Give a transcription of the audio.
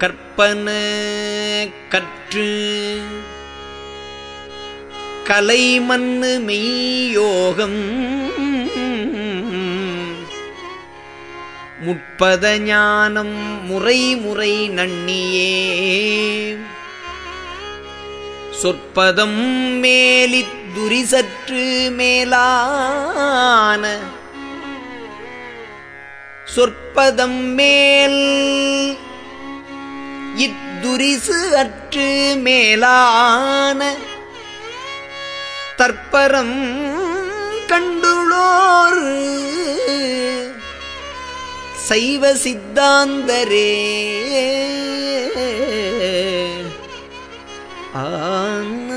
கற்பன கற்று கலைமன்னு மெய்யோகம் முற்பத ஞானம் முறை முறை நன்னியே. சொற்பதம் மேலித்துரிசற்று மேலான சொற்பதம் மேல் இத்துரிசு அற்று மேலான தற்பரம் கண்டுளோர் சைவ சித்தாந்தரே. ஆன